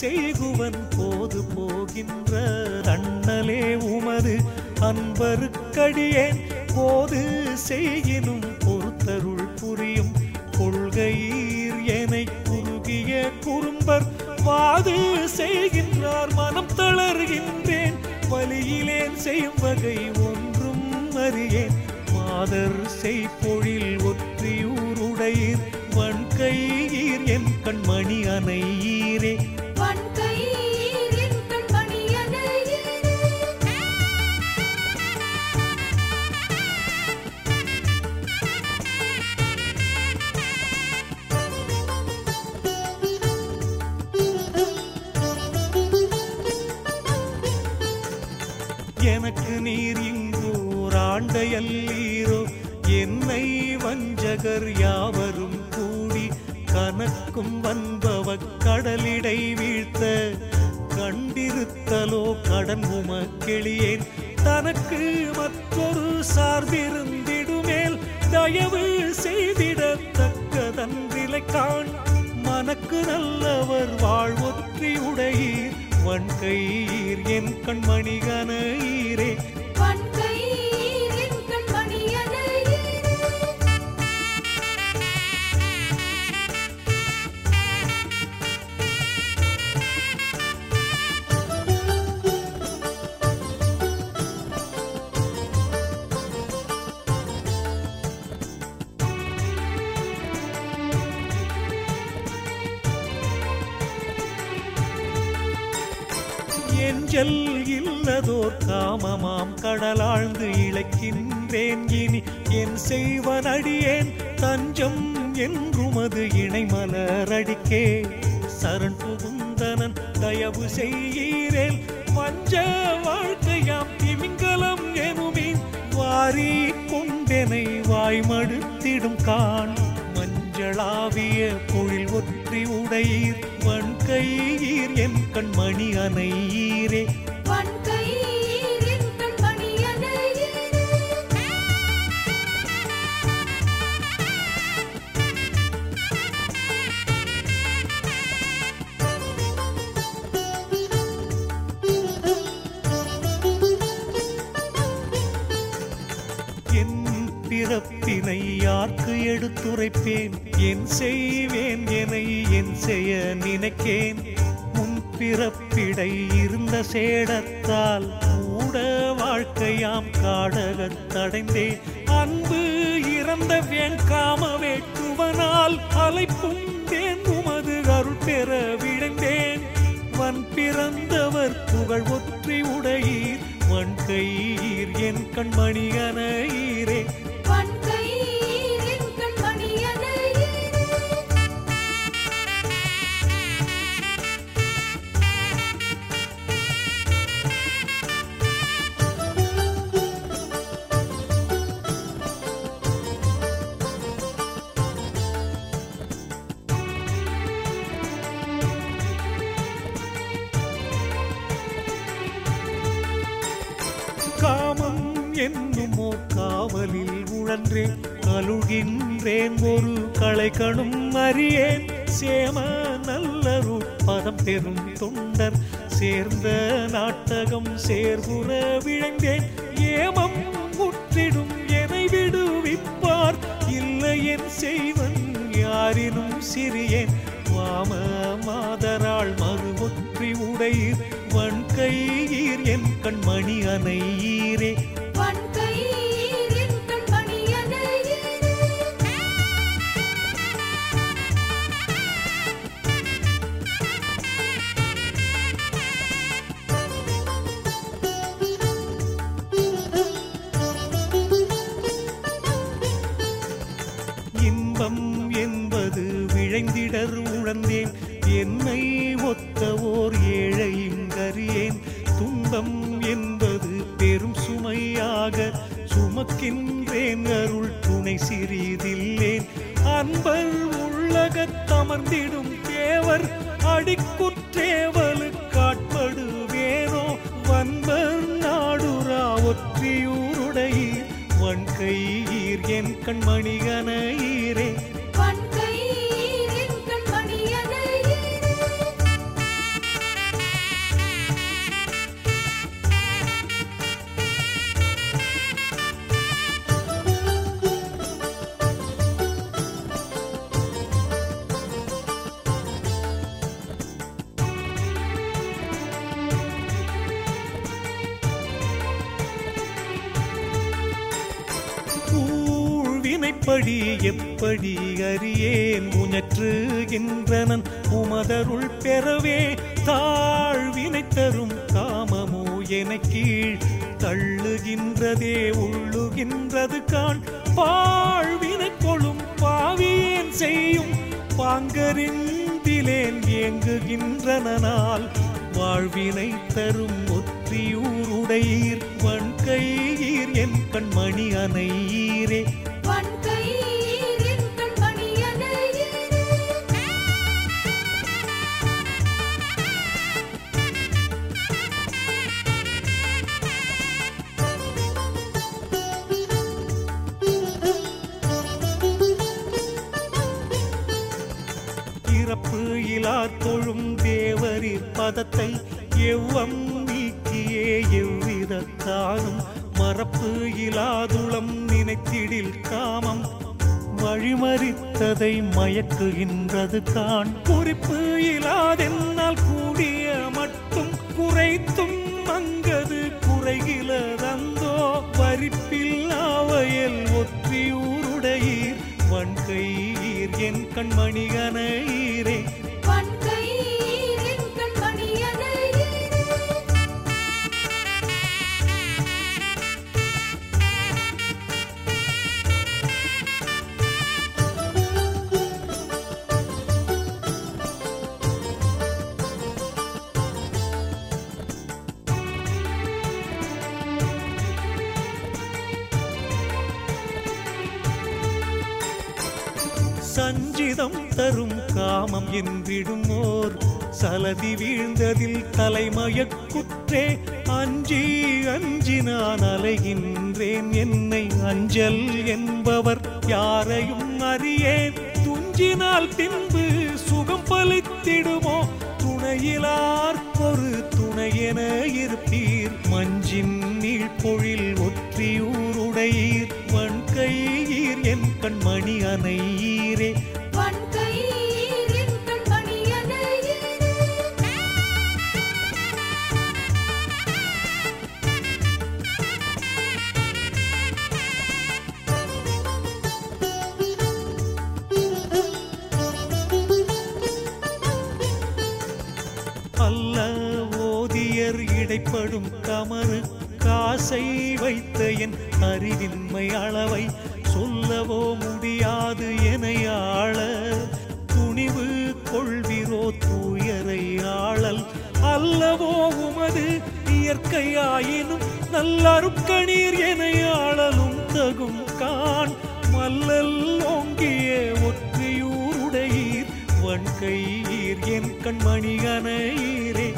செய்குவன் போது போகின்ற அண்ணலே உமது அன்பருக்கடியேன். போது செய்கினும் பொறுத்தருள் புரியும் கொள்கையீர் என குறுகிய குறும்பர். வாது செய்கின்றார் மனம் தளர்கின்றேன். வழியிலேன் செய்யும் வகை ஒன்றும் அறியேன். மாதர் செய்பொழில் ஒற்றியூருடையீர். வன்கையீர் என் கண்மணி அணையீரே. எனக்கு நீர் இங்கோர் ஆண்டையல்லீரோ. என்னை வஞ்சகர் யாவரும் கூடி கனக்கும் வந்தவ கடலிடை வீழ்த்த. கண்டிருத்தலோ கடன் உமக்கெளியேன். தனக்கு மற்றொரு சார்பிருந்திடுமேல். தயவு செய்திடத்தக்கதன்றிலை காண் மனக்கு நல்லவர் வாழ்வொற்றி உடையீர். வன்கையீர் என் கண்மணிகன ஈரே எஞ்சல் இல்லதோர் காமமாம் கடலாழ்ந்து இழைக்கின்றேன். இனி என் செய்வனடியேன் தஞ்சம் என்றுமது இணைமலரடிக்கே சரண் புகுந்தனன் தயவு செய்கிறேன் பஞ்ச வாழ்க்கையாம் திமிங்கலம் எனுமின். வாரி கொண்டனை வாய்மடுத்திடும் காண் மஞ்சளாவிய பொழில் ஒற்றி உடையீர். வன்கையீர் என் கண்மணி அணையீரே. வன்கையீரின் கண்மணியனையே என் பிறப்பினை யார்க்கு எடுத்துரைப்பேன்? என் செய்வேன் என என் செய்ய நினைக்கேன். முன் பிறப்பிடை இருந்த சேடத்தால் கூட வாழ்க்கையாம் காடகத்தடைந்தே அன்பு இறந்த வேண்காம வேட்டுவனால் அலைப்பும் தேன் உமது அருள் பெற விழுந்தேன். வன் பிறந்தவர் புகழ் ஒற்றி உடையீர். வன்கையீர் என் கண்மணி அணையீரே என்னுமோ காவலில் உழன்றேன் அழுகின்றேன். ஒரு களை கணும் அறியேன். சேம நல்லரு பதம் பெறும் தொண்டர். சேர்ந்த நாட்டகம் சேர்புற விழைந்தேன். ஏமம் முற்றிடும் எனை விடுவிப்பார். இல்லை செய்வன் யாரினும் சிறியேன். வாம மாதராள் மறு ஒற்றி உடையீர் வன்கையீர் என் கண்மணி அணையீர். இழைந்திடர் உழந்தேன் என்னை ஒத்த ஓர் ஏழையுங்கறியேன் துன்பம் என்பது பெரும் சுமையாக சுமக்கின்றேன். அருள் துணை சிறிதில்லேன். அன்பர் உள்ளகத்தமர்ந்திடும் தேவர் அடிக்குற்றேவலு காட்படுவேனோ? வன்பர் நாடுரா வன் வன்கையீர் என் கண்மணிகனை எப்படி எப்படி அறியேன்? முயற்றுகின்றனன் உமதருள் பெறவே தாழ்வினை தரும் காமமோ என கீழ் தள்ளுகின்றதே உள்ளுகின்றது காண். வாழ்வினை கொளும் பாவியேன் செய்யும் பாங்கறிந்திலேன் இயங்குகின்றனால் வாழ்வினை தரும் ஒற்றியூருடையீர் வன்கையீர் என் கண்மணி அணையீரே. பதத்தை எவ்வம் நீக்கியே எவ்விதத்தானும் மறப்பு இலாதுளம் நினைத்திடில் காமம். வழிமறித்ததை மயக்குகின்றது தான். குறிப்பு இலாதென்னால் கூடிய மட்டும் குறைத்தும் அங்கது குறைகிலதந்தோ. வரிப்பில் ஆவையல் ஒற்றியூருடையீர் வன்கையீர் என் கண்மணிகனையீரே. சஞ்சிதம் தரும் காமம் என்றிடுமோர் சலதி வீழ்ந்ததில் தலைமயக்குற்றே அஞ்சி அஞ்சி நான் அலைகின்றேன் என்னை அஞ்சல் என்பவர் யாரையும் அறியேன். துஞ்சினால் பின்பு சுகம் ஆசை வைத்த என் அறிவின்மை அளவை சொல்லவோ முடியாது எனையாள துணிவு கொள்விரோ தூயரை ஆளல். அல்லவோ உமது இயற்கையாயினும் நல்லருட்கணீர் எனையாளலும் தகும் கான். மல்லல் ஓங்கிய ஒற்றியூருடையீர். வன்கையீர் என் கண்மணிகனையீரே